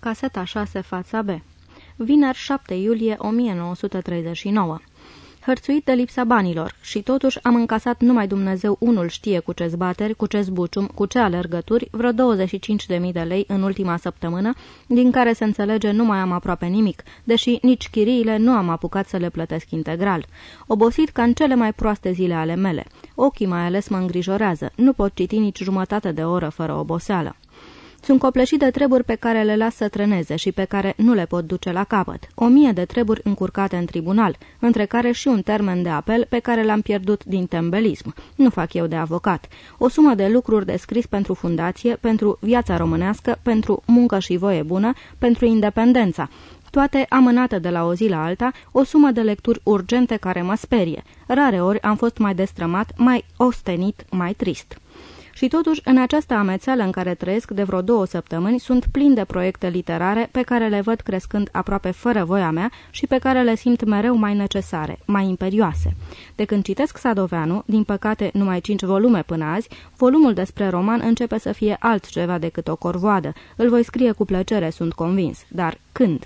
Caseta 6, fața B Vineri 7 iulie 1939 hărțuit de lipsa banilor și totuși am încasat numai Dumnezeu unul știe cu ce zbateri, cu ce zbucium, cu ce alergături, vreo 25.000 de lei în ultima săptămână, din care se înțelege nu mai am aproape nimic, deși nici chiriile nu am apucat să le plătesc integral. Obosit ca în cele mai proaste zile ale mele. Ochii mai ales mă îngrijorează, nu pot citi nici jumătate de oră fără oboseală. Sunt copleșit de treburi pe care le las să treneze și pe care nu le pot duce la capăt. O mie de treburi încurcate în tribunal, între care și un termen de apel pe care l-am pierdut din tembelism. Nu fac eu de avocat. O sumă de lucruri de scris pentru fundație, pentru viața românească, pentru muncă și voie bună, pentru independența. Toate amânate de la o zi la alta, o sumă de lecturi urgente care mă sperie. Rare ori am fost mai destrămat, mai ostenit, mai trist. Și totuși, în această amețeală în care trăiesc de vreo două săptămâni, sunt plin de proiecte literare pe care le văd crescând aproape fără voia mea și pe care le simt mereu mai necesare, mai imperioase. De când citesc Sadoveanu, din păcate numai cinci volume până azi, volumul despre roman începe să fie altceva decât o corvoadă. Îl voi scrie cu plăcere, sunt convins. Dar când?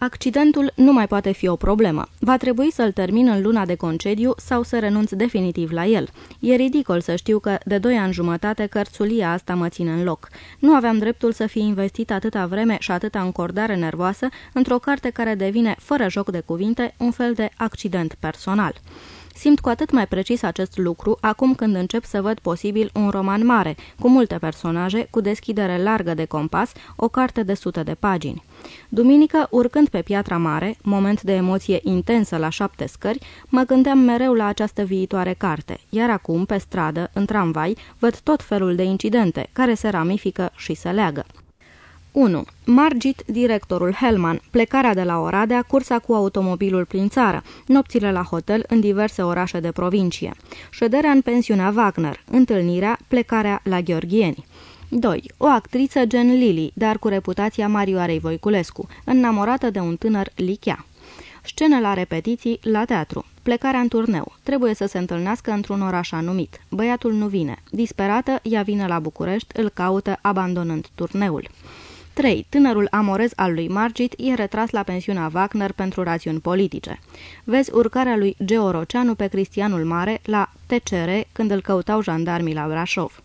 Accidentul nu mai poate fi o problemă. Va trebui să-l termin în luna de concediu sau să renunț definitiv la el. E ridicol să știu că de doi ani jumătate cărțulia asta mă ține în loc. Nu aveam dreptul să fi investit atâta vreme și atâta încordare nervoasă într-o carte care devine, fără joc de cuvinte, un fel de accident personal. Simt cu atât mai precis acest lucru acum când încep să văd posibil un roman mare, cu multe personaje, cu deschidere largă de compas, o carte de sute de pagini. Duminică, urcând pe Piatra Mare, moment de emoție intensă la șapte scări, mă gândeam mereu la această viitoare carte, iar acum, pe stradă, în tramvai, văd tot felul de incidente, care se ramifică și se leagă. 1. Margit, directorul Helman, plecarea de la Oradea, cursa cu automobilul prin țară, nopțile la hotel în diverse orașe de provincie, șederea în pensiunea Wagner, întâlnirea, plecarea la Gheorghieni. 2. O actriță gen Lily, dar cu reputația Marioarei Voiculescu, înamorată de un tânăr lichea. Scenă la repetiții, la teatru. Plecarea în turneu. Trebuie să se întâlnească într-un oraș anumit. Băiatul nu vine. Disperată, ea vine la București, îl caută, abandonând turneul. 3. Tânărul amorez al lui Margit e retras la pensiunea Wagner pentru rațiuni politice. Vezi urcarea lui Geo Roceanu pe Cristianul Mare la TCR când îl căutau jandarmii la Brașov.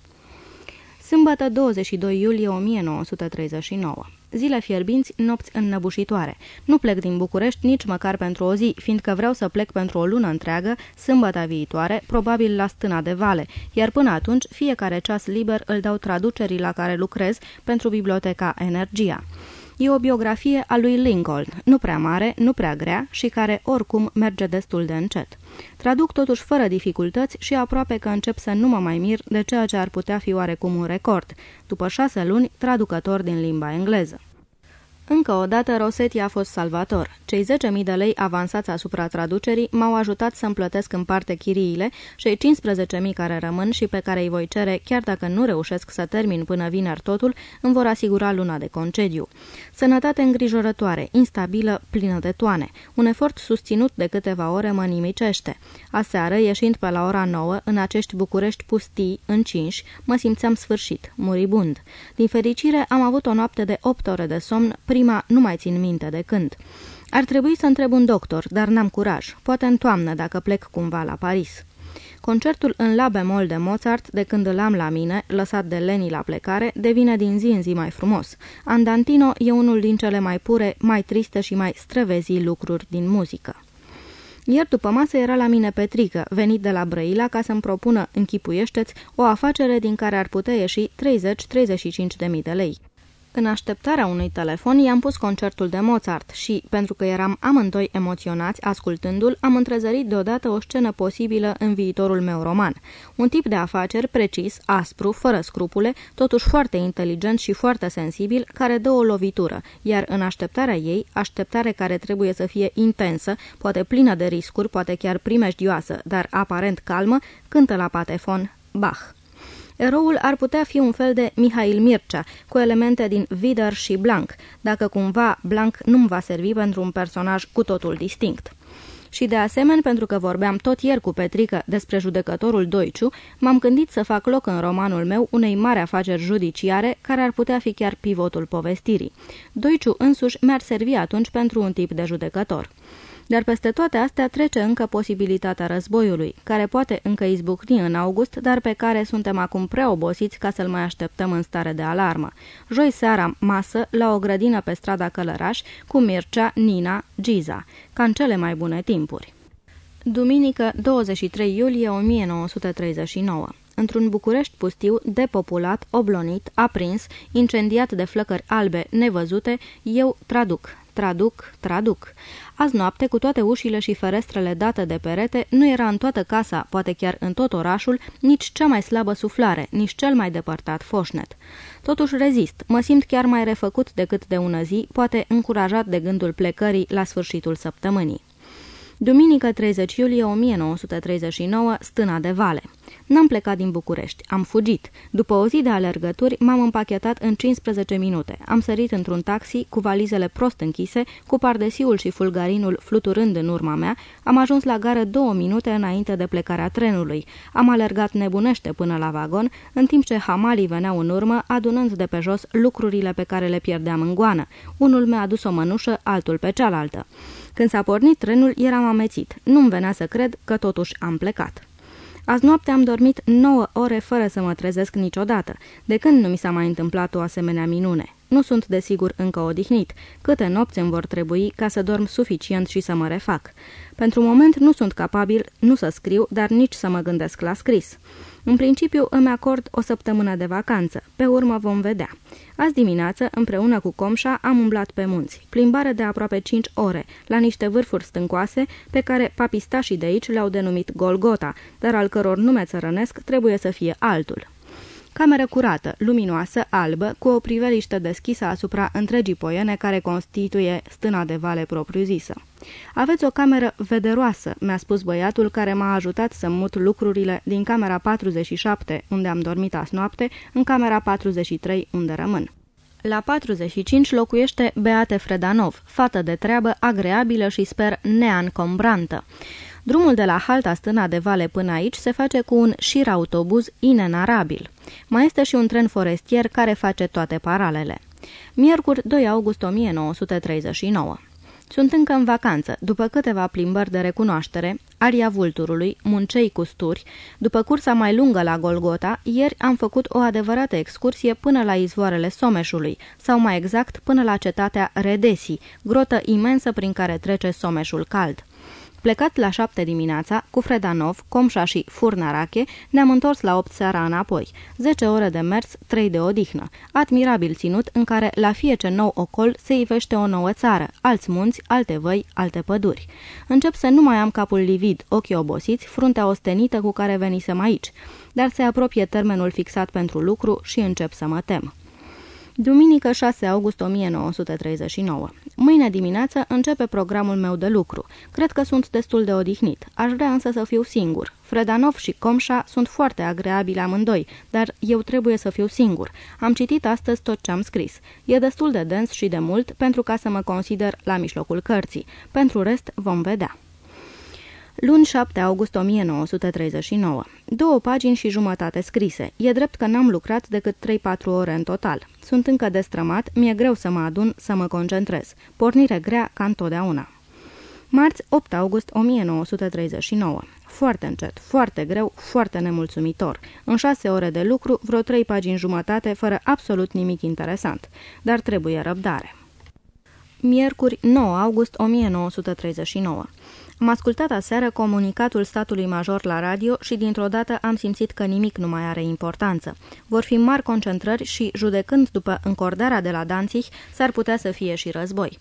Sâmbătă 22 iulie 1939 Zile fierbinți, nopți înnăbușitoare. Nu plec din București nici măcar pentru o zi, fiindcă vreau să plec pentru o lună întreagă, sâmbătă viitoare, probabil la stâna de vale, iar până atunci fiecare ceas liber îl dau traducerii la care lucrez pentru biblioteca Energia. E o biografie a lui Lincoln, nu prea mare, nu prea grea și care oricum merge destul de încet. Traduc totuși fără dificultăți și aproape că încep să nu mă mai mir de ceea ce ar putea fi oarecum un record. După șase luni, traducător din limba engleză. Încă o dată Rosetti a fost salvator. Cei 10.000 de lei avansați asupra traducerii m-au ajutat să-mi plătesc în parte chiriile și 15.000 care rămân și pe care îi voi cere, chiar dacă nu reușesc să termin până vineri totul, îmi vor asigura luna de concediu. Sănătate îngrijorătoare, instabilă, plină de toane. Un efort susținut de câteva ore mă nimicește. Aseară, ieșind pe la ora 9, în acești București pustii, încinși, mă simțeam sfârșit, muribund. Din fericire, am avut o noapte de 8 ore de somn, prima nu mai țin minte de când. Ar trebui să întreb un doctor, dar n-am curaj. Poate în toamnă, dacă plec cumva la Paris. Concertul în la bemol de Mozart, de când îl am la mine, lăsat de Leni la plecare, devine din zi în zi mai frumos. Andantino e unul din cele mai pure, mai triste și mai străvezii lucruri din muzică. Ieri după masă era la mine Petrică, venit de la Brăila ca să-mi propună, închipuiește-ți, o afacere din care ar putea ieși 30-35 de mii de lei. În așteptarea unui telefon i-am pus concertul de Mozart și, pentru că eram amândoi emoționați ascultându-l, am întrezărit deodată o scenă posibilă în viitorul meu roman. Un tip de afaceri precis, aspru, fără scrupule, totuși foarte inteligent și foarte sensibil, care dă o lovitură, iar în așteptarea ei, așteptare care trebuie să fie intensă, poate plină de riscuri, poate chiar primejdioasă, dar aparent calmă, cântă la patefon Bach. Eroul ar putea fi un fel de Mihail Mircea, cu elemente din Vidar și Blanc, dacă cumva Blanc nu-mi va servi pentru un personaj cu totul distinct. Și de asemenea, pentru că vorbeam tot ieri cu Petrică despre judecătorul Doiciu, m-am gândit să fac loc în romanul meu unei mari afaceri judiciare care ar putea fi chiar pivotul povestirii. Doiciu însuși mi-ar servi atunci pentru un tip de judecător. Dar peste toate astea trece încă posibilitatea războiului, care poate încă izbucni în august, dar pe care suntem acum prea obosiți ca să-l mai așteptăm în stare de alarmă. Joi seara, masă, la o grădină pe strada Călăraș, cu Mircea, Nina, Giza, ca în cele mai bune timpuri. Duminică, 23 iulie 1939 într-un București pustiu, depopulat, oblonit, aprins, incendiat de flăcări albe nevăzute, eu traduc, traduc, traduc. Azi noapte, cu toate ușile și ferestrele date de perete, nu era în toată casa, poate chiar în tot orașul, nici cea mai slabă suflare, nici cel mai depărtat foșnet. Totuși rezist, mă simt chiar mai refăcut decât de ună zi, poate încurajat de gândul plecării la sfârșitul săptămânii. Duminică 30 iulie 1939, Stâna de Vale. N-am plecat din București, am fugit. După o zi de alergături, m-am împachetat în 15 minute. Am sărit într-un taxi cu valizele prost închise, cu pardesiul și fulgarinul fluturând în urma mea, am ajuns la gară două minute înainte de plecarea trenului. Am alergat nebunește până la vagon, în timp ce hamalii veneau în urmă, adunând de pe jos lucrurile pe care le pierdeam în goană. Unul mi-a adus o mănușă, altul pe cealaltă. Când s-a pornit trenul, eram amețit. Nu-mi venea să cred că totuși am plecat. Azi noapte am dormit 9 ore fără să mă trezesc niciodată, de când nu mi s-a mai întâmplat o asemenea minune. Nu sunt desigur încă odihnit. Câte nopți îmi vor trebui ca să dorm suficient și să mă refac. Pentru moment nu sunt capabil nu să scriu, dar nici să mă gândesc la scris. În principiu îmi acord o săptămână de vacanță, pe urmă vom vedea. Azi dimineață, împreună cu Comșa, am umblat pe munți, plimbare de aproape 5 ore, la niște vârfuri stâncoase, pe care papistașii de aici le-au denumit Golgota, dar al căror nume țărănesc trebuie să fie altul. Cameră curată, luminoasă, albă, cu o priveliște deschisă asupra întregii poiene care constituie stâna de vale propriu-zisă. Aveți o cameră vederoasă," mi-a spus băiatul care m-a ajutat să mut lucrurile din camera 47, unde am dormit azi noapte, în camera 43, unde rămân. La 45 locuiește Beate Fredanov, fată de treabă, agreabilă și sper neancombrantă. Drumul de la halta stâna de vale până aici se face cu un șir autobuz inenarabil. Mai este și un tren forestier care face toate paralele. Miercuri 2 august 1939 sunt încă în vacanță, după câteva plimbări de recunoaștere, aria vulturului, muncei cu sturi, după cursa mai lungă la Golgota, ieri am făcut o adevărată excursie până la izvoarele Someșului, sau mai exact până la cetatea Redesi, grotă imensă prin care trece Someșul cald. Plecat la șapte dimineața, cu Fredanov, Comșa și Furnarache, ne-am întors la opt seara înapoi. Zece ore de mers, trei de odihnă. Admirabil ținut în care la fiece nou ocol se ivește o nouă țară, alți munți, alte văi, alte păduri. Încep să nu mai am capul livid, ochii obosiți, fruntea ostenită cu care venisem aici. Dar se apropie termenul fixat pentru lucru și încep să mă tem. Duminică 6 august 1939. Mâine dimineață începe programul meu de lucru. Cred că sunt destul de odihnit. Aș vrea însă să fiu singur. Fredanov și Comșa sunt foarte agreabili amândoi, dar eu trebuie să fiu singur. Am citit astăzi tot ce am scris. E destul de dens și de mult pentru ca să mă consider la mijlocul cărții. Pentru rest vom vedea. Luni 7 august 1939. Două pagini și jumătate scrise. E drept că n-am lucrat decât 3-4 ore în total. Sunt încă destrămat, mi-e greu să mă adun, să mă concentrez. Pornire grea ca întotdeauna. Marți 8 august 1939. Foarte încet, foarte greu, foarte nemulțumitor. În șase ore de lucru, vreo trei pagini jumătate, fără absolut nimic interesant. Dar trebuie răbdare. Miercuri 9 august 1939. Am ascultat aseară comunicatul statului major la radio și dintr-o dată am simțit că nimic nu mai are importanță. Vor fi mari concentrări și, judecând după încordarea de la Danzig, s-ar putea să fie și război.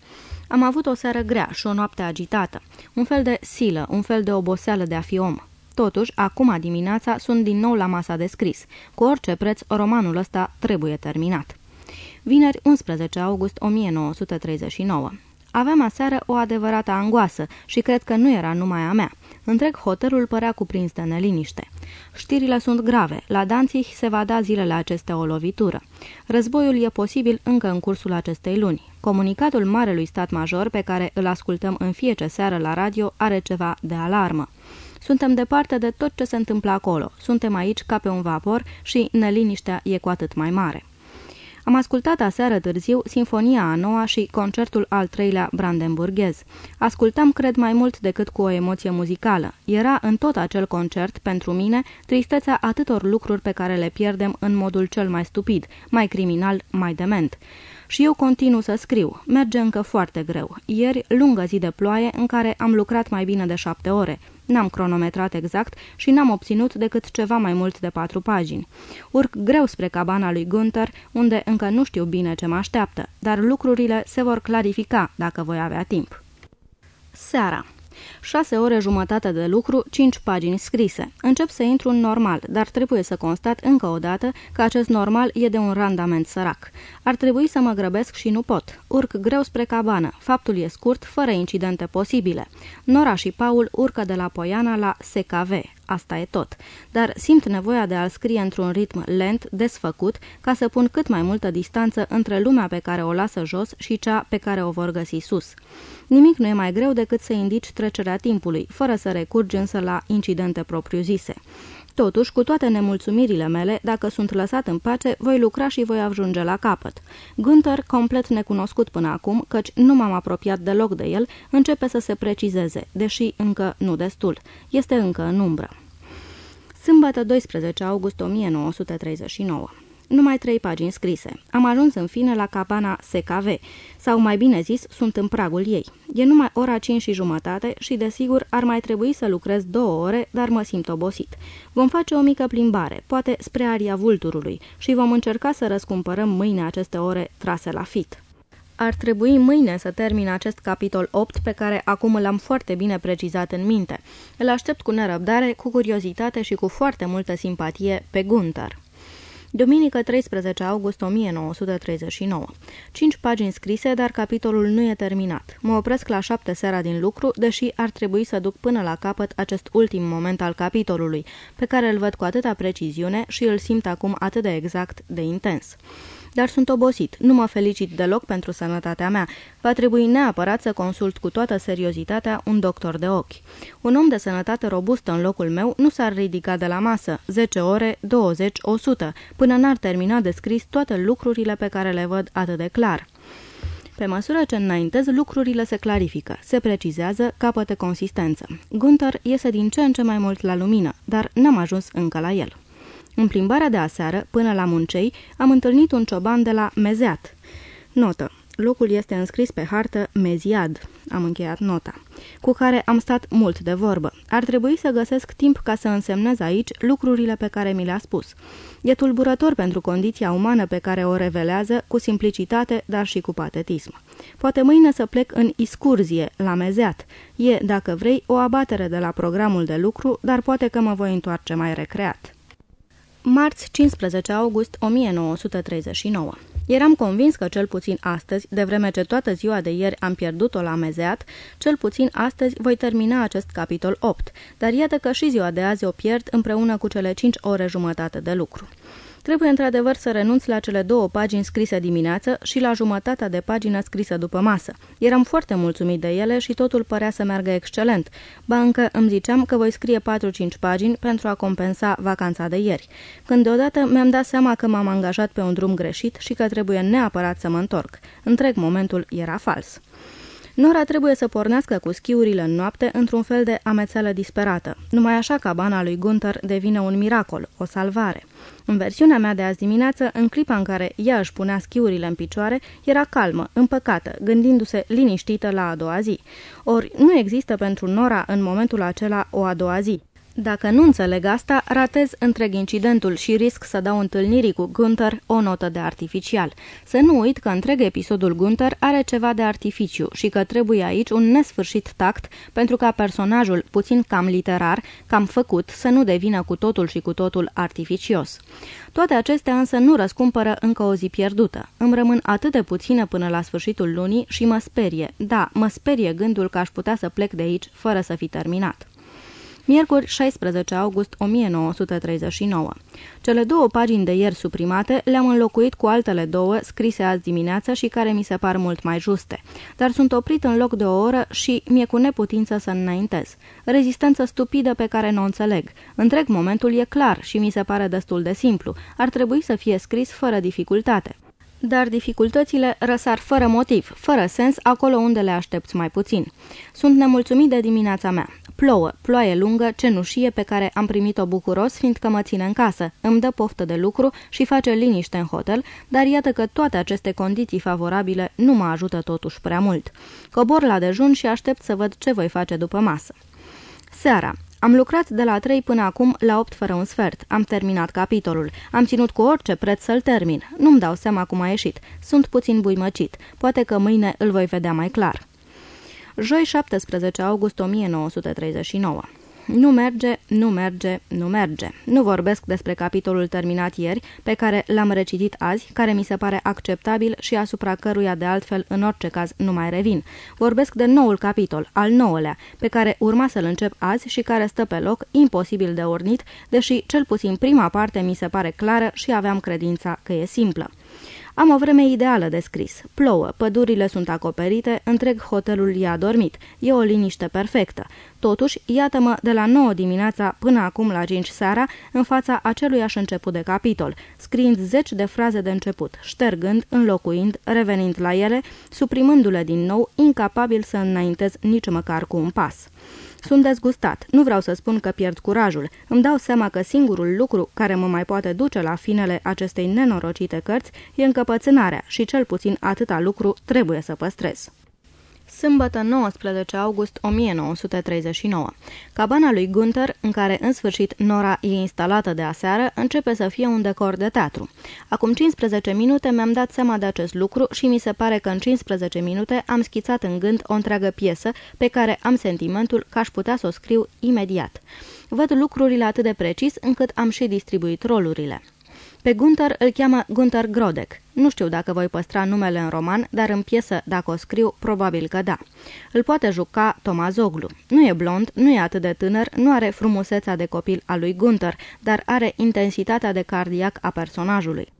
Am avut o seară grea și o noapte agitată. Un fel de silă, un fel de oboseală de a fi om. Totuși, acum dimineața sunt din nou la masa de scris. Cu orice preț, romanul ăsta trebuie terminat. Vineri 11 august 1939 Aveam aseară o adevărată angoasă și cred că nu era numai a mea. Întreg hotelul părea cuprins de neliniște. Știrile sunt grave. La Danzig se va da zilele acestea o lovitură. Războiul e posibil încă în cursul acestei luni. Comunicatul Marelui Stat Major, pe care îl ascultăm în fiecare seară la radio, are ceva de alarmă. Suntem departe de tot ce se întâmplă acolo. Suntem aici ca pe un vapor și neliniștea e cu atât mai mare. Am ascultat aseară târziu Sinfonia a noua și concertul al treilea brandenburghez. Ascultam, cred, mai mult decât cu o emoție muzicală. Era în tot acel concert, pentru mine, tristețea atâtor lucruri pe care le pierdem în modul cel mai stupid, mai criminal, mai dement. Și eu continu să scriu. Merge încă foarte greu. Ieri, lungă zi de ploaie, în care am lucrat mai bine de șapte ore. N-am cronometrat exact și n-am obținut decât ceva mai mult de patru pagini. Urc greu spre cabana lui Gunther, unde încă nu știu bine ce mă așteaptă, dar lucrurile se vor clarifica dacă voi avea timp. Seara 6 ore jumătate de lucru, 5 pagini scrise. Încep să intru în normal, dar trebuie să constat încă o dată că acest normal e de un randament sărac. Ar trebui să mă grăbesc și nu pot. Urc greu spre cabană. Faptul e scurt, fără incidente posibile. Nora și Paul urcă de la Poiana la SKV. Asta e tot. Dar simt nevoia de a-l scrie într-un ritm lent, desfăcut, ca să pun cât mai multă distanță între lumea pe care o lasă jos și cea pe care o vor găsi sus. Nimic nu e mai greu decât să indici trecerea timpului, fără să recurgi însă la incidente propriu-zise. Totuși, cu toate nemulțumirile mele, dacă sunt lăsat în pace, voi lucra și voi ajunge la capăt. Günther, complet necunoscut până acum, căci nu m-am apropiat deloc de el, începe să se precizeze, deși încă nu destul. Este încă în umbră. Sâmbătă 12 august 1939 numai trei pagini scrise. Am ajuns în fine la cabana SKV, sau mai bine zis, sunt în pragul ei. E numai ora 5 și jumătate și, desigur, ar mai trebui să lucrez două ore, dar mă simt obosit. Vom face o mică plimbare, poate spre aria vulturului, și vom încerca să răscumpărăm mâine aceste ore trase la fit. Ar trebui mâine să termin acest capitol 8 pe care acum l-am foarte bine precizat în minte. Îl aștept cu nerăbdare, cu curiozitate și cu foarte multă simpatie pe Gunther. Duminică 13 august 1939. Cinci pagini scrise, dar capitolul nu e terminat. Mă opresc la șapte seara din lucru, deși ar trebui să duc până la capăt acest ultim moment al capitolului, pe care îl văd cu atâta preciziune și îl simt acum atât de exact, de intens dar sunt obosit. Nu mă felicit deloc pentru sănătatea mea. Va trebui neapărat să consult cu toată seriozitatea un doctor de ochi. Un om de sănătate robustă în locul meu nu s-ar ridica de la masă, 10 ore, 20, 100, până n-ar termina de scris toate lucrurile pe care le văd atât de clar. Pe măsură ce înaintez, lucrurile se clarifică, se precizează, capătă consistență. Gunther iese din ce în ce mai mult la lumină, dar n-am ajuns încă la el. În plimbarea de aseară, până la Muncei, am întâlnit un cioban de la Mezeat. Notă. Locul este înscris pe hartă Meziad, am încheiat nota, cu care am stat mult de vorbă. Ar trebui să găsesc timp ca să însemnez aici lucrurile pe care mi le-a spus. E tulburător pentru condiția umană pe care o revelează, cu simplicitate, dar și cu patetism. Poate mâine să plec în iscurzie, la Mezeat. E, dacă vrei, o abatere de la programul de lucru, dar poate că mă voi întoarce mai recreat. Marți 15 august 1939 Eram convins că cel puțin astăzi, de vreme ce toată ziua de ieri am pierdut-o la mezeat, cel puțin astăzi voi termina acest capitol 8, dar iată că și ziua de azi o pierd împreună cu cele 5 ore jumătate de lucru. Trebuie într-adevăr să renunț la cele două pagini scrise dimineață și la jumătatea de pagină scrisă după masă. Eram foarte mulțumit de ele și totul părea să meargă excelent. Ba încă îmi ziceam că voi scrie 4-5 pagini pentru a compensa vacanța de ieri. Când deodată mi-am dat seama că m-am angajat pe un drum greșit și că trebuie neapărat să mă întorc. Întreg momentul era fals. Nora trebuie să pornească cu schiurile în noapte într-un fel de amețeală disperată. Numai așa cabana lui Gunther devine un miracol, o salvare. În versiunea mea de azi dimineață, în clipa în care ea își punea schiurile în picioare, era calmă, împăcată, gândindu-se liniștită la a doua zi. Ori nu există pentru Nora în momentul acela o a doua zi. Dacă nu înțeleg asta, ratez întreg incidentul și risc să dau întâlnirii cu Gunther o notă de artificial. Să nu uit că întreg episodul Gunther are ceva de artificiu și că trebuie aici un nesfârșit tact pentru ca personajul, puțin cam literar, cam făcut, să nu devină cu totul și cu totul artificios. Toate acestea însă nu răscumpără încă o zi pierdută. Îmi rămân atât de puțină până la sfârșitul lunii și mă sperie, da, mă sperie gândul că aș putea să plec de aici fără să fi terminat. Miercuri 16 august 1939. Cele două pagini de ieri suprimate le-am înlocuit cu altele două scrise azi dimineață și care mi se par mult mai juste, dar sunt oprit în loc de o oră și mi-e cu neputință să înaintez. Rezistență stupidă pe care nu o înțeleg. Întreg momentul e clar și mi se pare destul de simplu. Ar trebui să fie scris fără dificultate dar dificultățile răsar fără motiv, fără sens, acolo unde le aștepți mai puțin. Sunt nemulțumit de dimineața mea. Plouă, ploaie lungă, cenușie pe care am primit-o bucuros, fiindcă mă ține în casă, îmi dă poftă de lucru și face liniște în hotel, dar iată că toate aceste condiții favorabile nu mă ajută totuși prea mult. Cobor la dejun și aștept să văd ce voi face după masă. Seara. Am lucrat de la 3 până acum la 8 fără un sfert. Am terminat capitolul. Am ținut cu orice preț să-l termin. Nu-mi dau seama cum a ieșit. Sunt puțin buimăcit. Poate că mâine îl voi vedea mai clar. Joi 17 august 1939 nu merge, nu merge, nu merge. Nu vorbesc despre capitolul terminat ieri, pe care l-am recitit azi, care mi se pare acceptabil și asupra căruia de altfel în orice caz nu mai revin. Vorbesc de noul capitol, al nouălea, pe care urma să-l încep azi și care stă pe loc, imposibil de ornit, deși cel puțin prima parte mi se pare clară și aveam credința că e simplă. Am o vreme ideală de scris. Plouă, pădurile sunt acoperite, întreg hotelul e adormit. E o liniște perfectă. Totuși, iată-mă de la 9 dimineața până acum la 5 seara, în fața aceluiași început de capitol, scriind zeci de fraze de început, ștergând, înlocuind, revenind la ele, suprimându-le din nou, incapabil să înaintez nici măcar cu un pas. Sunt dezgustat. Nu vreau să spun că pierd curajul. Îmi dau seama că singurul lucru care mă mai poate duce la finele acestei nenorocite cărți e încăpățânarea și cel puțin atâta lucru trebuie să păstrez. Sâmbătă 19 august 1939. Cabana lui Gunther, în care în sfârșit Nora e instalată de aseară, începe să fie un decor de teatru. Acum 15 minute mi-am dat seama de acest lucru și mi se pare că în 15 minute am schițat în gând o întreagă piesă pe care am sentimentul că aș putea să o scriu imediat. Văd lucrurile atât de precis încât am și distribuit rolurile. Pe Gunther îl cheamă Gunther Grodek. Nu știu dacă voi păstra numele în roman, dar în piesă, dacă o scriu, probabil că da. Îl poate juca Tomazoglu. Nu e blond, nu e atât de tânăr, nu are frumusețea de copil a lui Gunther, dar are intensitatea de cardiac a personajului.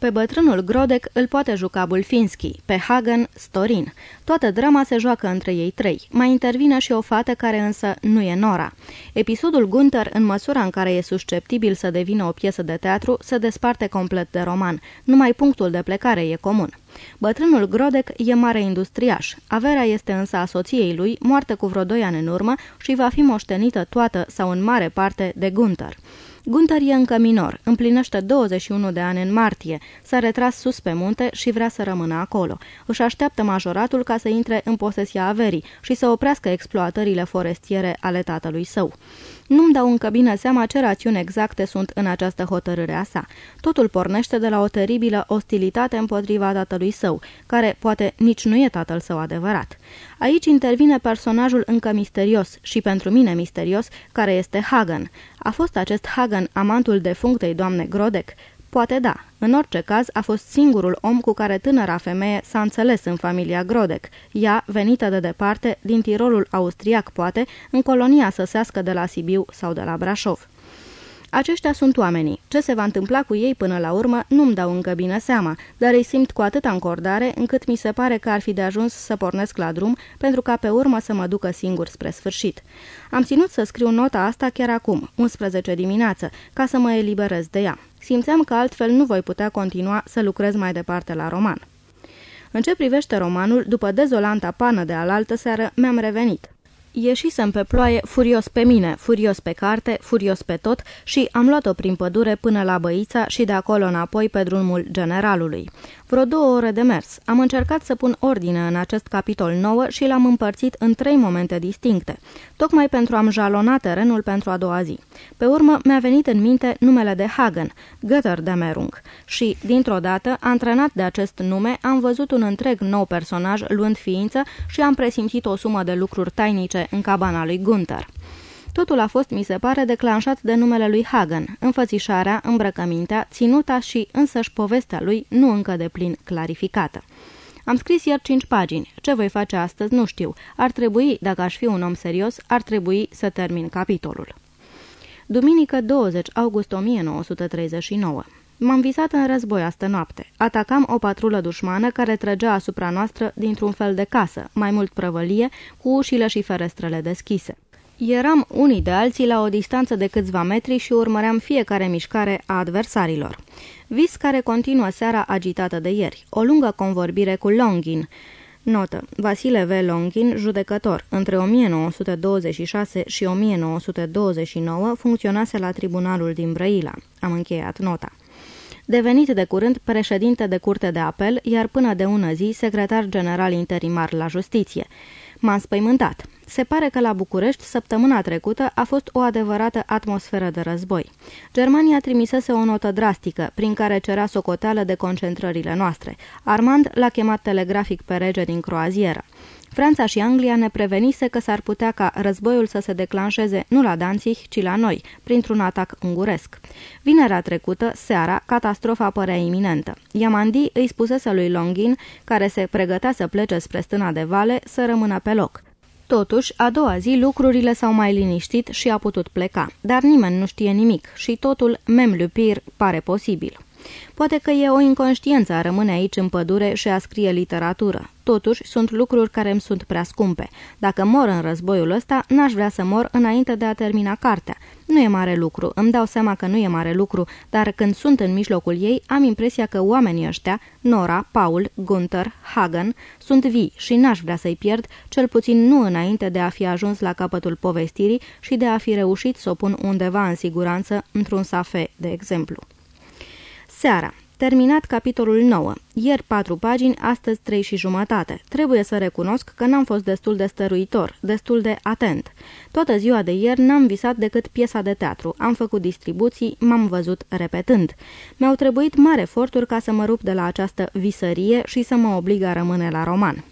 Pe bătrânul Grodek îl poate juca Bulfinski, pe Hagen Storin. Toată drama se joacă între ei trei. Mai intervine și o fată care însă nu e Nora. Episodul Gunther, în măsura în care e susceptibil să devină o piesă de teatru, se desparte complet de roman. Numai punctul de plecare e comun. Bătrânul Grodec e mare industriaș. Averea este însă a soției lui, moartă cu vreo doi ani în urmă și va fi moștenită toată sau în mare parte de Gunther. Gunther e încă minor, împlinește 21 de ani în martie, s-a retras sus pe munte și vrea să rămână acolo. Își așteaptă majoratul ca să intre în posesia averii și să oprească exploatările forestiere ale tatălui său. Nu-mi dau încă bine seama ce rațiuni exacte sunt în această hotărâre a sa. Totul pornește de la o teribilă ostilitate împotriva tatălui său, care poate nici nu e tatăl său adevărat. Aici intervine personajul încă misterios și pentru mine misterios, care este Hagen. A fost acest Hagen amantul defunctei doamne Grodek? Poate da. În orice caz, a fost singurul om cu care tânăra femeie s-a înțeles în familia Grodec. Ea, venită de departe, din Tirolul austriac, poate, în colonia săsească de la Sibiu sau de la Brașov. Aceștia sunt oamenii. Ce se va întâmpla cu ei până la urmă nu-mi dau încă bine seama, dar îi simt cu atâta încordare încât mi se pare că ar fi de ajuns să pornesc la drum pentru ca pe urmă să mă ducă singur spre sfârșit. Am ținut să scriu nota asta chiar acum, 11 dimineață, ca să mă eliberez de ea. Simțeam că altfel nu voi putea continua să lucrez mai departe la roman. În ce privește romanul, după dezolanta pană de alaltă seară, mi-am revenit. Ieșisem pe ploaie, furios pe mine, furios pe carte, furios pe tot și am luat-o prin pădure până la Băița și de acolo înapoi pe drumul generalului. Vreo două ore de mers. Am încercat să pun ordine în acest capitol nouă și l-am împărțit în trei momente distincte, tocmai pentru a-mi jalona terenul pentru a doua zi. Pe urmă mi-a venit în minte numele de Hagen, Götterdemerung, și, dintr-o dată, antrenat de acest nume, am văzut un întreg nou personaj luând ființă și am presimțit o sumă de lucruri tainice în cabana lui Gunther. Totul a fost, mi se pare, declanșat de numele lui Hagen, înfățișarea, îmbrăcămintea, ținuta și însăși povestea lui nu încă de plin clarificată. Am scris ieri cinci pagini. Ce voi face astăzi, nu știu. Ar trebui, dacă aș fi un om serios, ar trebui să termin capitolul. Duminică 20 august 1939 M-am visat în război astă noapte. Atacam o patrulă dușmană care trăgea asupra noastră dintr-un fel de casă, mai mult prăvălie, cu ușile și ferestrele deschise. Eram unii de alții la o distanță de câțiva metri și urmăream fiecare mișcare a adversarilor. Vis care continuă seara agitată de ieri. O lungă convorbire cu Longin. Notă. Vasile V. Longin, judecător. Între 1926 și 1929 funcționase la tribunalul din Brăila. Am încheiat nota devenit de curând președinte de curte de apel, iar până de ună zi secretar general interimar la justiție. M-a înspăimântat. Se pare că la București, săptămâna trecută, a fost o adevărată atmosferă de război. Germania trimisese o notă drastică, prin care cerea socoteală de concentrările noastre. Armand l-a chemat telegrafic pe rege din croazieră. Franța și Anglia ne prevenise că s-ar putea ca războiul să se declanșeze nu la Danzig, ci la noi, printr-un atac unguresc. Vinerea trecută, seara, catastrofa părea iminentă. Yamandi îi spusese lui Longin, care se pregătea să plece spre stâna de vale, să rămână pe loc. Totuși, a doua zi lucrurile s-au mai liniștit și a putut pleca, dar nimeni nu știe nimic și totul, mem lupir, pare posibil. Poate că e o inconștiență a rămâne aici în pădure și a scrie literatură. Totuși, sunt lucruri care îmi sunt prea scumpe. Dacă mor în războiul ăsta, n-aș vrea să mor înainte de a termina cartea. Nu e mare lucru, îmi dau seama că nu e mare lucru, dar când sunt în mijlocul ei, am impresia că oamenii ăștia, Nora, Paul, Gunther, Hagen, sunt vii și n-aș vrea să-i pierd, cel puțin nu înainte de a fi ajuns la capătul povestirii și de a fi reușit să o pun undeva în siguranță, într-un safe, de exemplu. Seara. Terminat capitolul 9. Ieri patru pagini, astăzi trei și jumătate. Trebuie să recunosc că n-am fost destul de stăruitor, destul de atent. Toată ziua de ieri n-am visat decât piesa de teatru. Am făcut distribuții, m-am văzut repetând. Mi-au trebuit mare eforturi ca să mă rup de la această visărie și să mă oblig a rămâne la roman.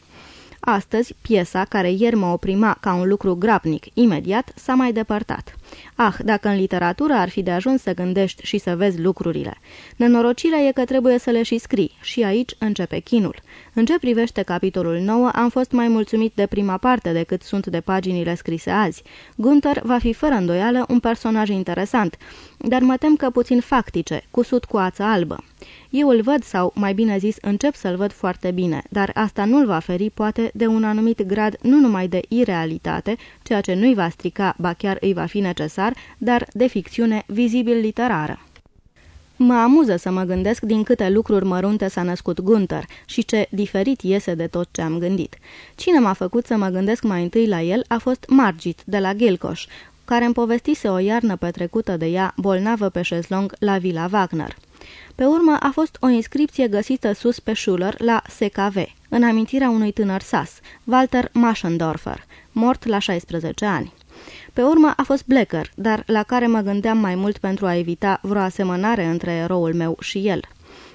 Astăzi, piesa, care ieri mă oprima ca un lucru grabnic, imediat, s-a mai depărtat. Ah, dacă în literatură ar fi de ajuns să gândești și să vezi lucrurile. Nenorocirea e că trebuie să le și scrii și aici începe chinul. În ce privește capitolul 9, am fost mai mulțumit de prima parte decât sunt de paginile scrise azi. Gunther va fi fără îndoială un personaj interesant, dar mă tem că puțin factice, cusut cu ață albă. Eu îl văd sau, mai bine zis, încep să-l văd foarte bine, dar asta nu-l va feri, poate, de un anumit grad nu numai de irealitate, ceea ce nu-i va strica, ba chiar îi va fi necesar, dar de ficțiune vizibil literară. Mă amuză să mă gândesc din câte lucruri mărunte s-a născut Gunther și ce diferit iese de tot ce am gândit. Cine m-a făcut să mă gândesc mai întâi la el a fost Margit, de la Gelcoș, care îmi povestise o iarnă petrecută de ea bolnavă pe șezlong la Villa Wagner. Pe urmă a fost o inscripție găsită sus pe Schuller la SKV, în amintirea unui tânăr sas, Walter Maschendorfer, mort la 16 ani. Pe urmă a fost Blecker, dar la care mă gândeam mai mult pentru a evita vreo asemănare între eroul meu și el.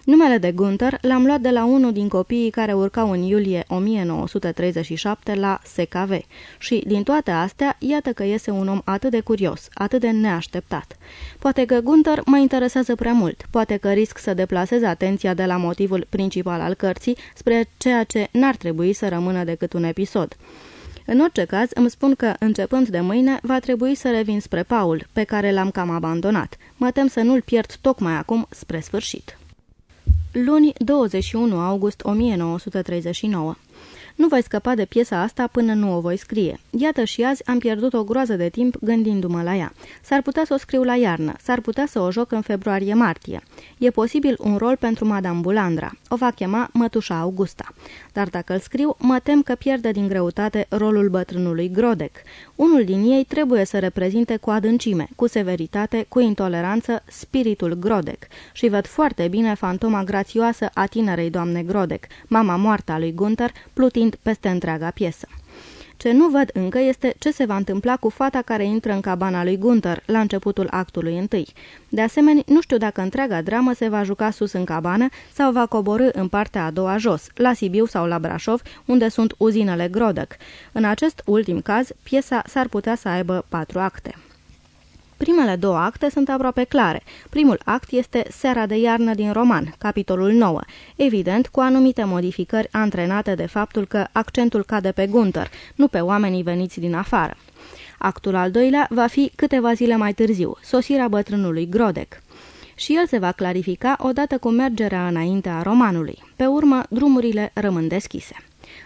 Numele de Gunther l-am luat de la unul din copiii care urcau în iulie 1937 la SKV și, din toate astea, iată că iese un om atât de curios, atât de neașteptat. Poate că Gunther mă interesează prea mult, poate că risc să deplasez atenția de la motivul principal al cărții spre ceea ce n-ar trebui să rămână decât un episod. În orice caz, îmi spun că, începând de mâine, va trebui să revin spre Paul, pe care l-am cam abandonat. Mă tem să nu-l pierd tocmai acum, spre sfârșit. Luni 21 august 1939 nu voi scăpa de piesa asta până nu o voi scrie. Iată și azi am pierdut o groază de timp gândindu-mă la ea. S-ar putea să o scriu la iarnă, s-ar putea să o joc în februarie-martie. E posibil un rol pentru Madame Bulandra. O va chema Mătușa Augusta. Dar dacă îl scriu, mă tem că pierde din greutate rolul bătrânului Grodec. Unul din ei trebuie să reprezinte cu adâncime, cu severitate, cu intoleranță, spiritul Grodec. Și văd foarte bine fantoma grațioasă a tinerei doamne Grodec, mama moartă a lui Gunther, plutind peste întreaga piesă. Ce nu văd încă este ce se va întâmpla cu fata care intră în cabana lui Gunther la începutul actului întâi. De asemenea, nu știu dacă întreaga dramă se va juca sus în cabană sau va coborâ în partea a doua jos, la Sibiu sau la Brașov, unde sunt uzinele Grodăc. În acest ultim caz, piesa s-ar putea să aibă patru acte. Primele două acte sunt aproape clare. Primul act este Seara de iarnă din roman, capitolul 9, evident cu anumite modificări antrenate de faptul că accentul cade pe Gunther, nu pe oamenii veniți din afară. Actul al doilea va fi câteva zile mai târziu, sosirea bătrânului Grodec. Și el se va clarifica odată cu mergerea înainte a romanului. Pe urmă, drumurile rămân deschise.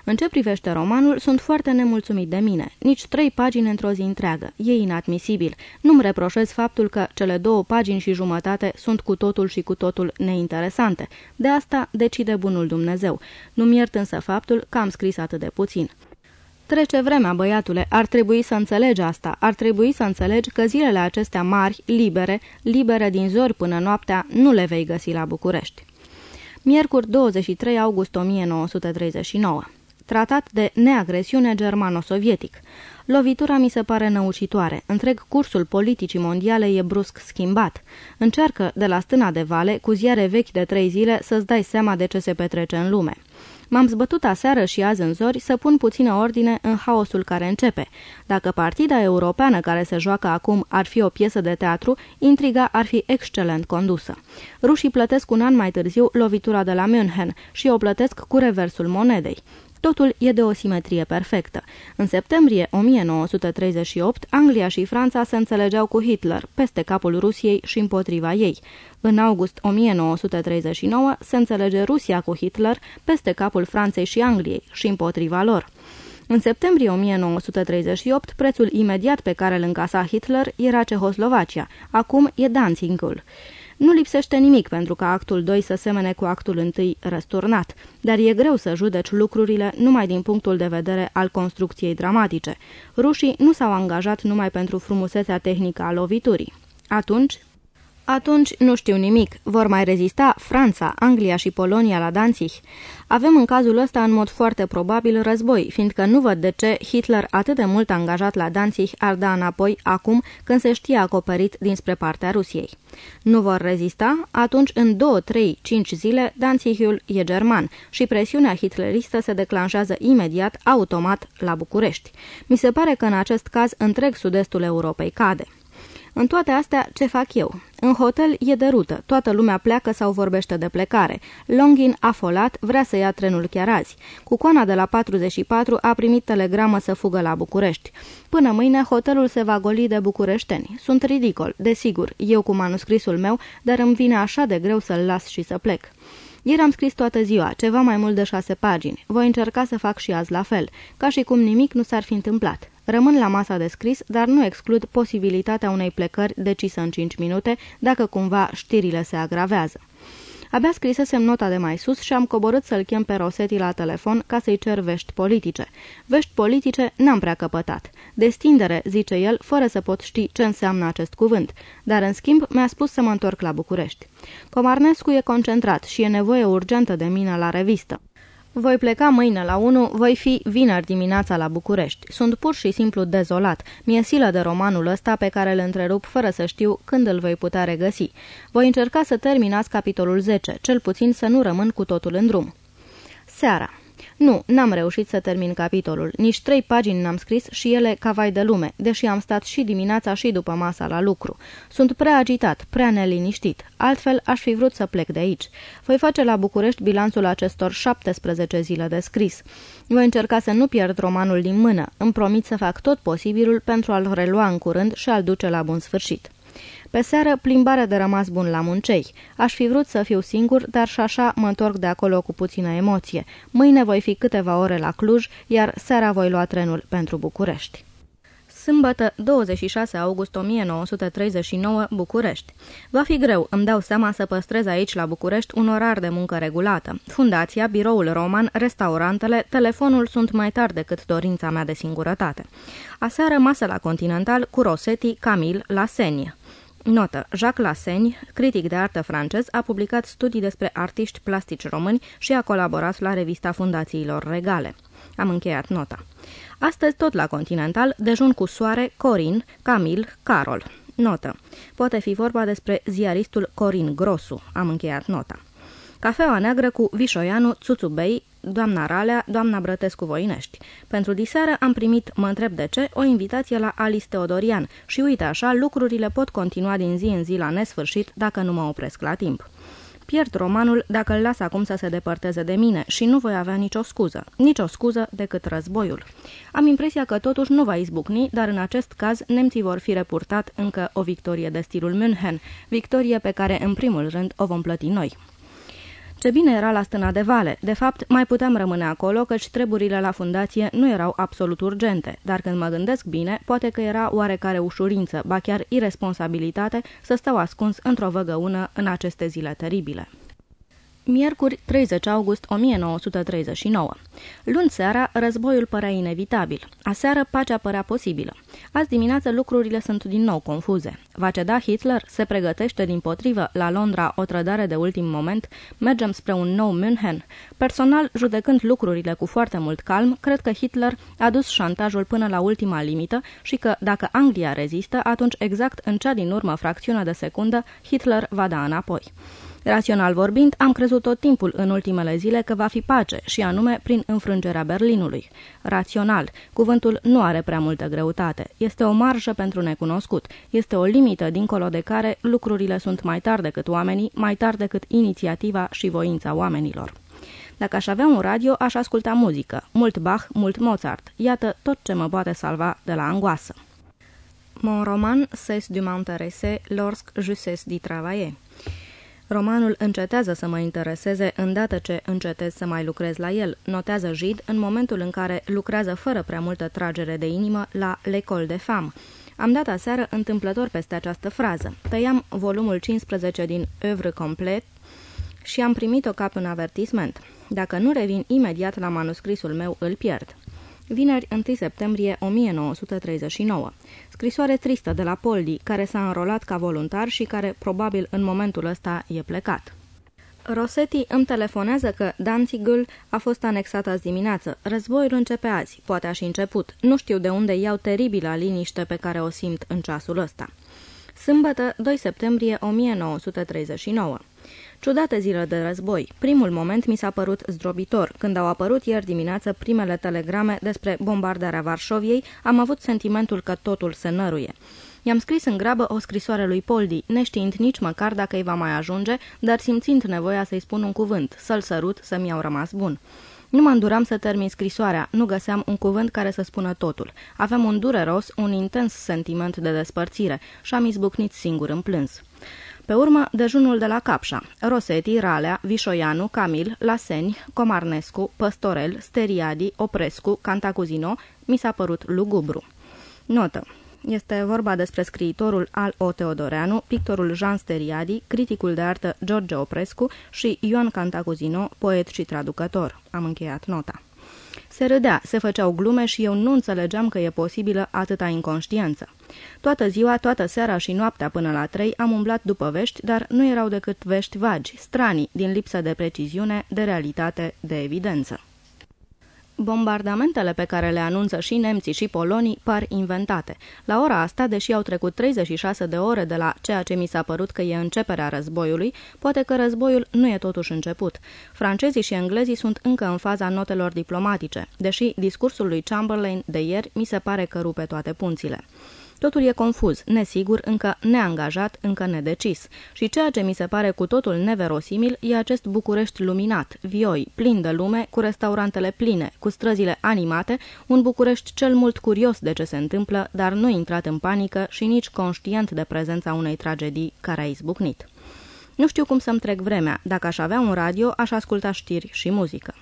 În ce privește romanul, sunt foarte nemulțumit de mine. Nici trei pagini într-o zi întreagă. E inadmisibil. Nu-mi reproșez faptul că cele două pagini și jumătate sunt cu totul și cu totul neinteresante. De asta decide bunul Dumnezeu. Nu-mi iert însă faptul că am scris atât de puțin. Trece vremea, băiatule, ar trebui să înțelegi asta, ar trebui să înțelegi că zilele acestea mari, libere, libere din zori până noaptea, nu le vei găsi la București. Miercuri 23 august 1939 tratat de neagresiune germano-sovietic. Lovitura mi se pare năucitoare. Întreg cursul politicii mondiale e brusc schimbat. Încearcă, de la stâna de vale, cu ziare vechi de trei zile, să-ți dai seama de ce se petrece în lume. M-am zbătut aseară și azi în zori să pun puțină ordine în haosul care începe. Dacă partida europeană care se joacă acum ar fi o piesă de teatru, intriga ar fi excelent condusă. Rușii plătesc un an mai târziu lovitura de la München și o plătesc cu reversul monedei. Totul e de o simetrie perfectă. În septembrie 1938, Anglia și Franța se înțelegeau cu Hitler, peste capul Rusiei și împotriva ei. În august 1939 se înțelege Rusia cu Hitler, peste capul Franței și Angliei și împotriva lor. În septembrie 1938, prețul imediat pe care îl încasa Hitler era Cehoslovacia, acum e Danzigul. Nu lipsește nimic pentru ca actul 2 să semene cu actul 1 răsturnat, dar e greu să judeci lucrurile numai din punctul de vedere al construcției dramatice. Rușii nu s-au angajat numai pentru frumusețea tehnică a loviturii. Atunci, atunci nu știu nimic. Vor mai rezista Franța, Anglia și Polonia la Danzig? Avem în cazul ăsta în mod foarte probabil război, fiindcă nu văd de ce Hitler atât de mult angajat la Danzig ar da înapoi acum când se știe acoperit dinspre partea Rusiei. Nu vor rezista? Atunci în 2, 3, 5 zile Danzigul e german și presiunea hitleristă se declanșează imediat, automat, la București. Mi se pare că în acest caz întreg sud-estul Europei cade. În toate astea, ce fac eu? În hotel e de rută, toată lumea pleacă sau vorbește de plecare. Longin, afolat, vrea să ia trenul chiar azi. Cucoana de la 44 a primit telegramă să fugă la București. Până mâine, hotelul se va goli de bucureșteni. Sunt ridicol, desigur, eu cu manuscrisul meu, dar îmi vine așa de greu să-l las și să plec. Ieri am scris toată ziua, ceva mai mult de șase pagini. Voi încerca să fac și azi la fel, ca și cum nimic nu s-ar fi întâmplat. Rămân la masa de scris, dar nu exclud posibilitatea unei plecări decisă în 5 minute, dacă cumva știrile se agravează. Abia scrisesem nota de mai sus și am coborât să-l chem pe Rosetti la telefon ca să-i cer vești politice. Vești politice n-am prea căpătat. Destindere, zice el, fără să pot ști ce înseamnă acest cuvânt, dar în schimb mi-a spus să mă întorc la București. Comarnescu e concentrat și e nevoie urgentă de mine la revistă. Voi pleca mâine la 1, voi fi vineri dimineața la București. Sunt pur și simplu dezolat. Mi-e silă de romanul ăsta pe care îl întrerup fără să știu când îl voi putea regăsi. Voi încerca să terminați capitolul 10, cel puțin să nu rămân cu totul în drum. Seara nu, n-am reușit să termin capitolul. Nici trei pagini n-am scris și ele ca vai de lume, deși am stat și dimineața și după masa la lucru. Sunt prea agitat, prea neliniștit. Altfel aș fi vrut să plec de aici. Voi face la București bilanțul acestor 17 zile de scris. Voi încerca să nu pierd romanul din mână. Îmi promit să fac tot posibilul pentru a-l relua în curând și a-l duce la bun sfârșit. Pe seară, plimbare de rămas bun la Muncei. Aș fi vrut să fiu singur, dar și așa mă întorc de acolo cu puțină emoție. Mâine voi fi câteva ore la Cluj, iar seara voi lua trenul pentru București. Sâmbătă, 26 august 1939, București. Va fi greu, îmi dau seama să păstrez aici la București un orar de muncă regulată. Fundația, biroul roman, restaurantele, telefonul sunt mai tari decât dorința mea de singurătate. Aseară masă la Continental cu Rossetti, Camille, la Senie. Notă. Jacques Lassaigne, critic de artă francez, a publicat studii despre artiști plastici români și a colaborat la revista Fundațiilor Regale. Am încheiat nota. Astăzi tot la Continental, dejun cu soare, Corin, Camil, Carol. Notă. Poate fi vorba despre ziaristul Corin Grosu. Am încheiat nota. Cafeaua neagră cu Vișoianu, Țuțubei, doamna Ralea, doamna Brătescu Voinești. Pentru diseară am primit, mă întreb de ce, o invitație la Alice Teodorian și uite așa, lucrurile pot continua din zi în zi la nesfârșit dacă nu mă opresc la timp. Pierd romanul dacă îl las acum să se depărteze de mine și nu voi avea nicio scuză, nicio scuză decât războiul. Am impresia că totuși nu va izbucni, dar în acest caz nemții vor fi repurtat încă o victorie de stilul München, victorie pe care în primul rând o vom plăti noi. Ce bine era la stâna de vale. De fapt, mai puteam rămâne acolo, căci treburile la fundație nu erau absolut urgente, dar când mă gândesc bine, poate că era oarecare ușurință, ba chiar irresponsabilitate, să stau ascuns într-o văgăună în aceste zile teribile. Miercuri, 30 august 1939. Luni seara, războiul părea inevitabil. Aseară, pacea părea posibilă. Azi dimineață lucrurile sunt din nou confuze. Va ceda Hitler? Se pregătește din potrivă la Londra o trădare de ultim moment? Mergem spre un nou München? Personal, judecând lucrurile cu foarte mult calm, cred că Hitler a dus șantajul până la ultima limită și că, dacă Anglia rezistă, atunci exact în cea din urmă fracțiune de secundă, Hitler va da înapoi. Rațional vorbind, am crezut tot timpul în ultimele zile că va fi pace și anume prin înfrângerea Berlinului. Rațional, cuvântul nu are prea multă greutate. Este o marjă pentru necunoscut. Este o limită dincolo de care lucrurile sunt mai tari decât oamenii, mai tari decât inițiativa și voința oamenilor. Dacă aș avea un radio, aș asculta muzică. Mult Bach, mult Mozart. Iată tot ce mă poate salva de la angoasă. Mon roman cesse de m'intéresser lorsque je cesse d'y travailler. Romanul încetează să mă intereseze îndată ce încetez să mai lucrez la el, notează Jid în momentul în care lucrează fără prea multă tragere de inimă la L'École de Femme. Am dat aseară întâmplător peste această frază. Tăiam volumul 15 din Œuvre Complet și am primit-o ca un avertisment. Dacă nu revin imediat la manuscrisul meu, îl pierd. Vineri 1 septembrie 1939. Scrisoare tristă de la Poldi, care s-a înrolat ca voluntar și care, probabil, în momentul ăsta e plecat. Rosetti îmi telefonează că Danzigul a fost anexat azi dimineață. Războiul începe azi, poate a și început. Nu știu de unde iau teribila liniște pe care o simt în ceasul ăsta. Sâmbătă, 2 septembrie 1939. Ciudate zile de război. Primul moment mi s-a părut zdrobitor. Când au apărut ieri dimineață primele telegrame despre bombardarea Varșoviei, am avut sentimentul că totul se năruie. I-am scris în grabă o scrisoare lui Poldi, neștiind nici măcar dacă îi va mai ajunge, dar simțind nevoia să-i spun un cuvânt, să-l sărut, să-mi iau rămas bun. Nu mă înduram să termin scrisoarea, nu găseam un cuvânt care să spună totul. Aveam un dureros, un intens sentiment de despărțire și am izbucnit singur în plâns. Pe urmă, dejunul de la Capșa. Rosetti, Ralea, Vișoianu, Camil, Laseni, Comarnescu, Păstorel, Steriadi, Oprescu, Cantacuzino, mi s-a părut lugubru. Notă. Este vorba despre scriitorul Al O. Teodoreanu, pictorul Jean Steriadi, criticul de artă George Oprescu și Ioan Cantacuzino, poet și traducător. Am încheiat nota. Se râdea, se făceau glume și eu nu înțelegeam că e posibilă atâta inconștiență. Toată ziua, toată seara și noaptea până la trei am umblat după vești, dar nu erau decât vești vagi, stranii, din lipsă de preciziune, de realitate, de evidență. Bombardamentele pe care le anunță și nemții și polonii par inventate. La ora asta, deși au trecut 36 de ore de la ceea ce mi s-a părut că e începerea războiului, poate că războiul nu e totuși început. Francezii și englezii sunt încă în faza notelor diplomatice, deși discursul lui Chamberlain de ieri mi se pare că rupe toate punțile. Totul e confuz, nesigur, încă neangajat, încă nedecis. Și ceea ce mi se pare cu totul neverosimil e acest București luminat, vioi, plin de lume, cu restaurantele pline, cu străzile animate, un București cel mult curios de ce se întâmplă, dar nu intrat în panică și nici conștient de prezența unei tragedii care a izbucnit. Nu știu cum să-mi trec vremea. Dacă aș avea un radio, aș asculta știri și muzică.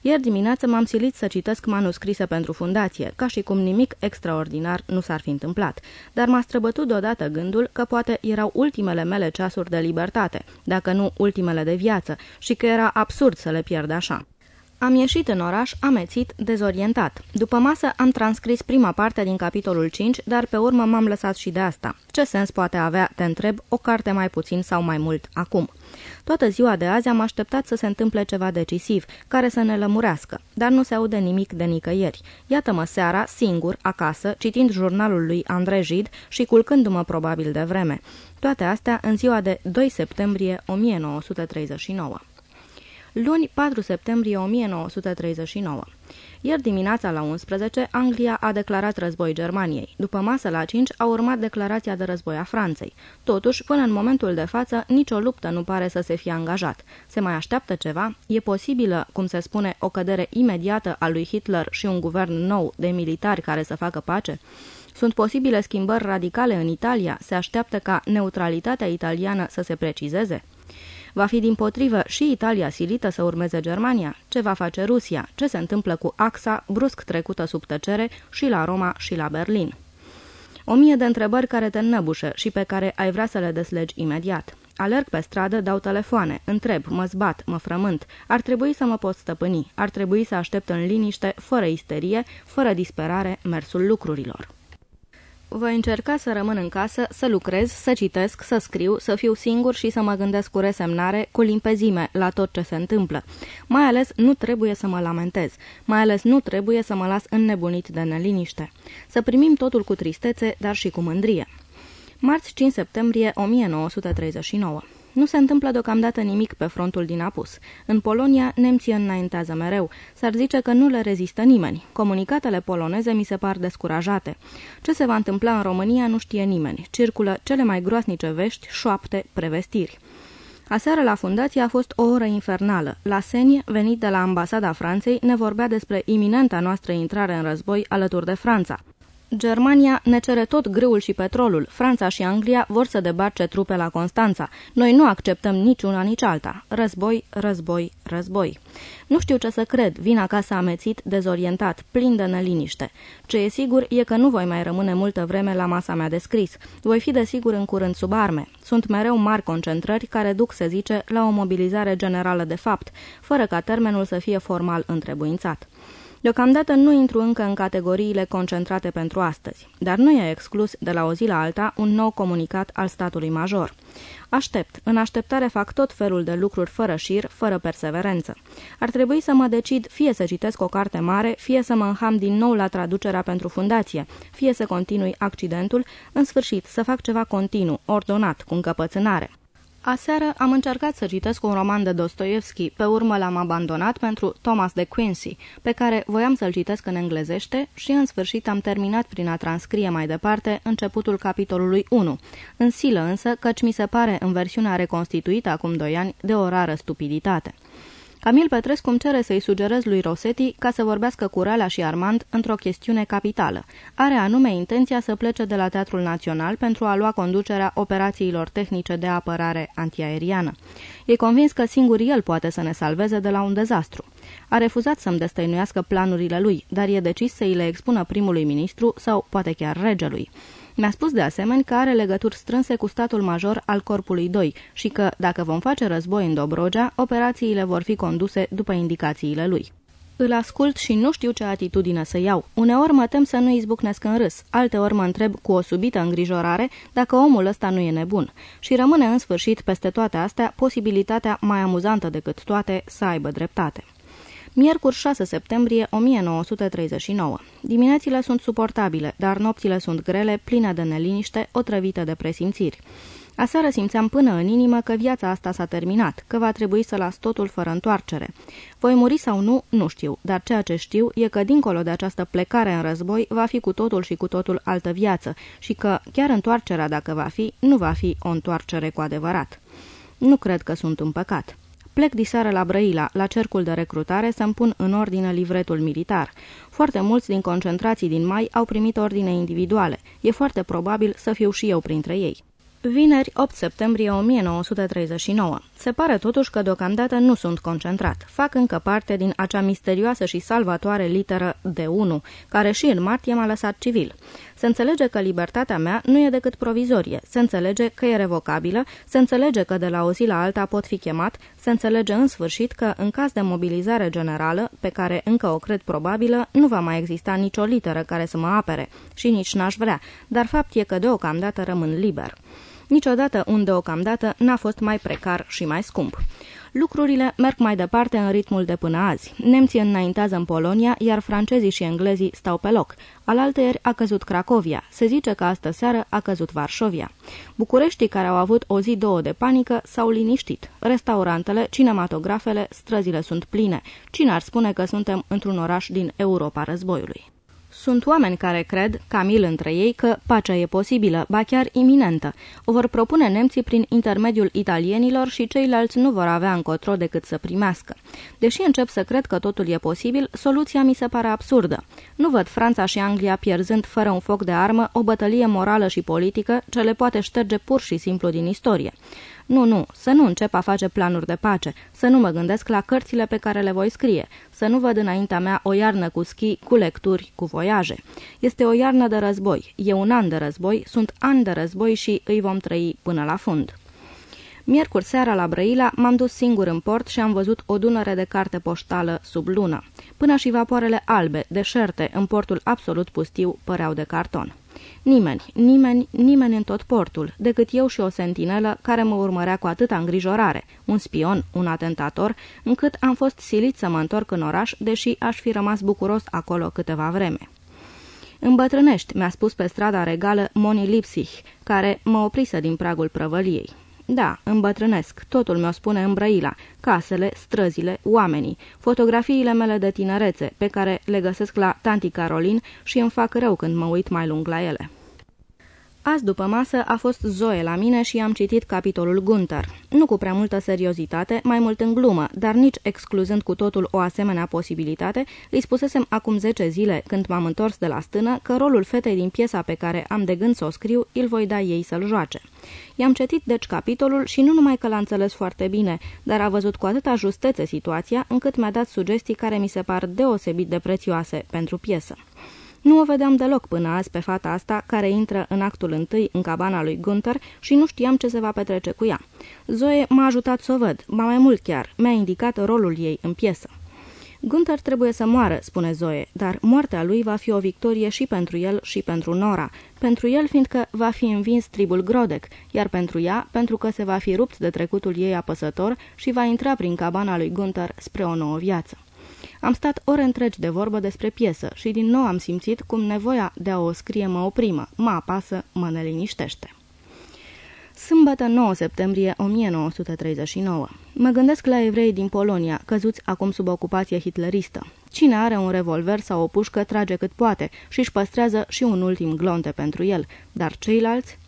Ieri dimineață m-am silit să citesc manuscrise pentru fundație, ca și cum nimic extraordinar nu s-ar fi întâmplat, dar m-a străbătut deodată gândul că poate erau ultimele mele ceasuri de libertate, dacă nu ultimele de viață, și că era absurd să le pierd așa. Am ieșit în oraș, amețit, dezorientat. După masă am transcris prima parte din capitolul 5, dar pe urmă m-am lăsat și de asta. Ce sens poate avea, te întreb, o carte mai puțin sau mai mult acum? Toată ziua de azi am așteptat să se întâmple ceva decisiv, care să ne lămurească, dar nu se aude nimic de nicăieri. Iată-mă seara, singur, acasă, citind jurnalul lui André Gide și culcându-mă probabil de vreme. Toate astea în ziua de 2 septembrie 1939 luni 4 septembrie 1939. Ieri dimineața la 11, Anglia a declarat război Germaniei. După masă la 5 a urmat declarația de război a Franței. Totuși, până în momentul de față, nicio luptă nu pare să se fie angajat. Se mai așteaptă ceva? E posibilă, cum se spune, o cădere imediată a lui Hitler și un guvern nou de militari care să facă pace? Sunt posibile schimbări radicale în Italia? Se așteaptă ca neutralitatea italiană să se precizeze? Va fi din potrivă și Italia silită să urmeze Germania? Ce va face Rusia? Ce se întâmplă cu axa, brusc trecută sub tăcere, și la Roma și la Berlin? O mie de întrebări care te înnăbușă și pe care ai vrea să le deslegi imediat. Alerg pe stradă, dau telefoane, întreb, mă zbat, mă frământ. Ar trebui să mă pot stăpâni, ar trebui să aștept în liniște, fără isterie, fără disperare, mersul lucrurilor. Voi încerca să rămân în casă, să lucrez, să citesc, să scriu, să fiu singur și să mă gândesc cu resemnare, cu limpezime la tot ce se întâmplă. Mai ales nu trebuie să mă lamentez, mai ales nu trebuie să mă las înnebunit de neliniște. Să primim totul cu tristețe, dar și cu mândrie. Marți 5 septembrie 1939 nu se întâmplă deocamdată nimic pe frontul din apus. În Polonia, nemții înaintează mereu. S-ar zice că nu le rezistă nimeni. Comunicatele poloneze mi se par descurajate. Ce se va întâmpla în România nu știe nimeni. Circulă cele mai groasnice vești, șoapte, prevestiri. Aseară la fundație a fost o oră infernală. La Senie, venit de la ambasada Franței, ne vorbea despre iminenta noastră intrare în război alături de Franța. Germania ne cere tot grâul și petrolul. Franța și Anglia vor să debarce trupe la Constanța. Noi nu acceptăm niciuna nici alta. Război, război, război. Nu știu ce să cred. Vin acasă amețit, dezorientat, plin de neliniște. Ce e sigur e că nu voi mai rămâne multă vreme la masa mea de scris. Voi fi desigur în curând sub arme. Sunt mereu mari concentrări care duc, se zice, la o mobilizare generală de fapt, fără ca termenul să fie formal întrebuințat. Deocamdată nu intru încă în categoriile concentrate pentru astăzi, dar nu e exclus de la o zi la alta un nou comunicat al statului major. Aștept. În așteptare fac tot felul de lucruri fără șir, fără perseverență. Ar trebui să mă decid fie să citesc o carte mare, fie să mă înham din nou la traducerea pentru fundație, fie să continui accidentul, în sfârșit să fac ceva continuu, ordonat, cu încăpățânare. Aseară am încercat să citesc un roman de Dostoevski, pe urmă l-am abandonat pentru Thomas de Quincy, pe care voiam să-l citesc în englezește și în sfârșit am terminat prin a transcrie mai departe începutul capitolului 1, în silă însă căci mi se pare în versiunea reconstituită acum doi ani de o rară stupiditate. Camil Petrescu îmi cere să-i sugerez lui Rosetti ca să vorbească cu Rala și Armand într-o chestiune capitală. Are anume intenția să plece de la Teatrul Național pentru a lua conducerea operațiilor tehnice de apărare antiaeriană. E convins că singur el poate să ne salveze de la un dezastru. A refuzat să-mi destăinuiască planurile lui, dar e decis să îi le expună primului ministru sau poate chiar regelui. Mi-a spus de asemenea că are legături strânse cu statul major al Corpului 2 și că, dacă vom face război în Dobrogea, operațiile vor fi conduse după indicațiile lui. Îl ascult și nu știu ce atitudine să iau. Uneori mă tem să nu izbucnesc în râs, alteori mă întreb cu o subită îngrijorare dacă omul ăsta nu e nebun. Și rămâne în sfârșit peste toate astea posibilitatea mai amuzantă decât toate să aibă dreptate. Miercuri 6 septembrie 1939. Diminețile sunt suportabile, dar nopțile sunt grele, pline de neliniște, otrăvite de presimțiri. Aseară simțeam până în inimă că viața asta s-a terminat, că va trebui să las totul fără întoarcere. Voi muri sau nu, nu știu, dar ceea ce știu e că dincolo de această plecare în război va fi cu totul și cu totul altă viață și că, chiar întoarcerea dacă va fi, nu va fi o întoarcere cu adevărat. Nu cred că sunt un păcat. Plec diseară la Brăila, la cercul de recrutare, să-mi pun în ordine livretul militar. Foarte mulți din concentrații din mai au primit ordine individuale. E foarte probabil să fiu și eu printre ei. Vineri, 8 septembrie 1939. Se pare totuși că deocamdată nu sunt concentrat. Fac încă parte din acea misterioasă și salvatoare literă de 1, care și în martie m-a lăsat civil. Se înțelege că libertatea mea nu e decât provizorie, se înțelege că e revocabilă, se înțelege că de la o zi la alta pot fi chemat, se înțelege în sfârșit că, în caz de mobilizare generală, pe care încă o cred probabilă, nu va mai exista nicio literă care să mă apere și nici n-aș vrea, dar fapt e că deocamdată rămân liber. Niciodată un deocamdată n-a fost mai precar și mai scump. Lucrurile merg mai departe în ritmul de până azi. Nemții înaintează în Polonia, iar francezii și englezii stau pe loc. Alaltăieri a căzut Cracovia. Se zice că astă seară a căzut Varșovia. Bucureștii care au avut o zi două de panică s-au liniștit. Restaurantele, cinematografele, străzile sunt pline. Cine ar spune că suntem într-un oraș din Europa războiului? Sunt oameni care cred, Camil între ei, că pacea e posibilă, ba chiar iminentă. O vor propune nemții prin intermediul italienilor și ceilalți nu vor avea încotro decât să primească. Deși încep să cred că totul e posibil, soluția mi se pare absurdă. Nu văd Franța și Anglia pierzând fără un foc de armă o bătălie morală și politică ce le poate șterge pur și simplu din istorie. Nu, nu, să nu încep a face planuri de pace, să nu mă gândesc la cărțile pe care le voi scrie, să nu văd înaintea mea o iarnă cu schi, cu lecturi, cu voiaje. Este o iarnă de război, e un an de război, sunt ani de război și îi vom trăi până la fund. Miercuri seara la Brăila m-am dus singur în port și am văzut o dunăre de carte poștală sub lună. Până și vapoarele albe, deșerte, în portul absolut pustiu, păreau de carton. Nimeni, nimeni, nimeni în tot portul, decât eu și o sentinelă care mă urmărea cu atâta îngrijorare, un spion, un atentator, încât am fost silit să mă întorc în oraș, deși aș fi rămas bucuros acolo câteva vreme. Îmbătrânești, mi-a spus pe strada regală Moni Lipsich, care mă oprise din pragul prăvăliei. Da, îmbătrânesc, totul mi-o spune în Brăila, casele, străzile, oamenii, fotografiile mele de tinerețe, pe care le găsesc la Tanti Carolin și îmi fac rău când mă uit mai lung la ele. Azi după masă a fost Zoe la mine și am citit capitolul Gunther. Nu cu prea multă seriozitate, mai mult în glumă, dar nici excluzând cu totul o asemenea posibilitate, îi spusesem acum 10 zile, când m-am întors de la stână, că rolul fetei din piesa pe care am de gând să o scriu, îl voi da ei să-l joace. I-am citit deci capitolul și nu numai că l-a înțeles foarte bine, dar a văzut cu atâta justețe situația, încât mi-a dat sugestii care mi se par deosebit de prețioase pentru piesă. Nu o vedeam deloc până azi pe fata asta, care intră în actul întâi în cabana lui Gunther și nu știam ce se va petrece cu ea. Zoe m-a ajutat să o văd, ba mai mult chiar, mi-a indicat rolul ei în piesă. Gunther trebuie să moară, spune Zoe, dar moartea lui va fi o victorie și pentru el și pentru Nora. Pentru el fiindcă va fi învins tribul Grodec, iar pentru ea pentru că se va fi rupt de trecutul ei apăsător și va intra prin cabana lui Gunther spre o nouă viață. Am stat ore întregi de vorbă despre piesă și din nou am simțit cum nevoia de a o scrie mă oprimă, mă apasă, mă neliniștește. Sâmbătă 9 septembrie 1939. Mă gândesc la evrei din Polonia, căzuți acum sub ocupație hitleristă. Cine are un revolver sau o pușcă trage cât poate și își păstrează și un ultim glonte pentru el, dar ceilalți?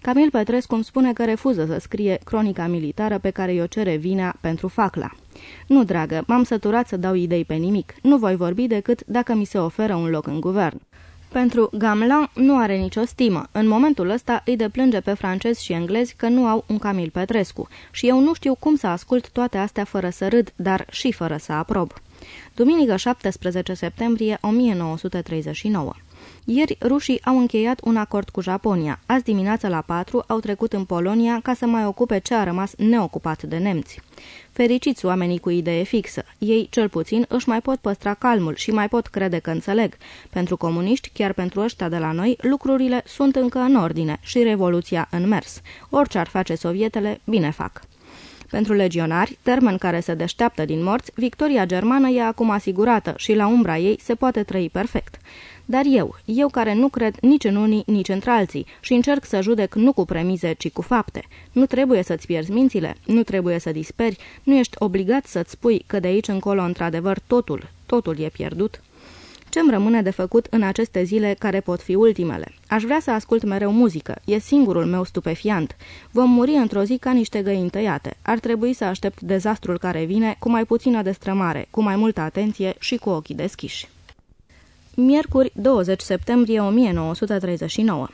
Camil Petrescu îmi spune că refuză să scrie cronica militară pe care i-o cere vinea pentru facla. Nu, dragă, m-am săturat să dau idei pe nimic. Nu voi vorbi decât dacă mi se oferă un loc în guvern. Pentru Gamelin nu are nicio stimă. În momentul ăsta îi deplânge pe francezi și englezi că nu au un Camil Petrescu și eu nu știu cum să ascult toate astea fără să râd, dar și fără să aprob. Duminică 17 septembrie 1939 ieri, rușii au încheiat un acord cu Japonia. Azi dimineața la 4 au trecut în Polonia ca să mai ocupe ce a rămas neocupat de nemți. Fericiți oamenii cu idee fixă. Ei, cel puțin, își mai pot păstra calmul și mai pot crede că înțeleg. Pentru comuniști, chiar pentru ăștia de la noi, lucrurile sunt încă în ordine și revoluția în mers. Orice ar face sovietele, bine fac. Pentru legionari, termen care se deșteaptă din morți, victoria germană e acum asigurată și la umbra ei se poate trăi perfect. Dar eu, eu care nu cred nici în unii, nici între-alții și încerc să judec nu cu premize, ci cu fapte. Nu trebuie să-ți pierzi mințile, nu trebuie să disperi, nu ești obligat să-ți spui că de aici încolo, într-adevăr, totul, totul e pierdut. Ce-mi rămâne de făcut în aceste zile care pot fi ultimele? Aș vrea să ascult mereu muzică. E singurul meu stupefiant. Vom muri într-o zi ca niște găini tăiate. Ar trebui să aștept dezastrul care vine cu mai puțină destrămare, cu mai multă atenție și cu ochii deschiși. Miercuri, 20 septembrie 1939.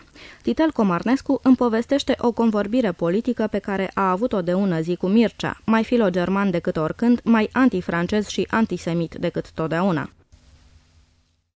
Titel Comarnescu îmi povestește o convorbire politică pe care a avut-o de ună zi cu Mircea, mai filo-german decât oricând, mai antifrancez și antisemit decât totdeauna.